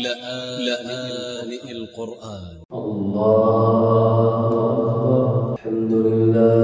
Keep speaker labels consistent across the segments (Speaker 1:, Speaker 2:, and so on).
Speaker 1: لآن القرآن.
Speaker 2: الله أكبر. الحمد لله.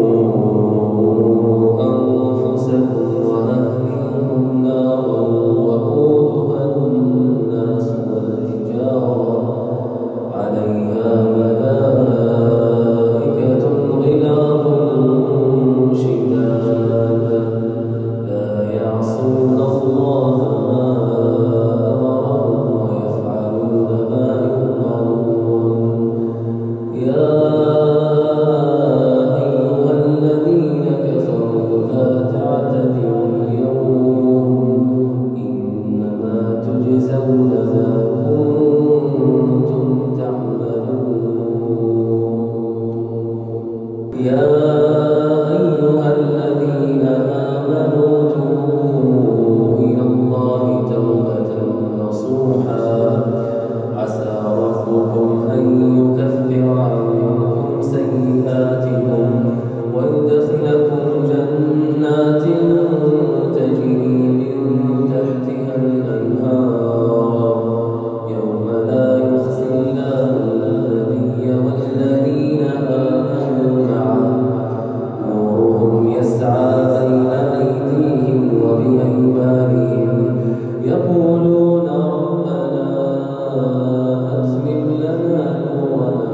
Speaker 2: Amin. لنا قوة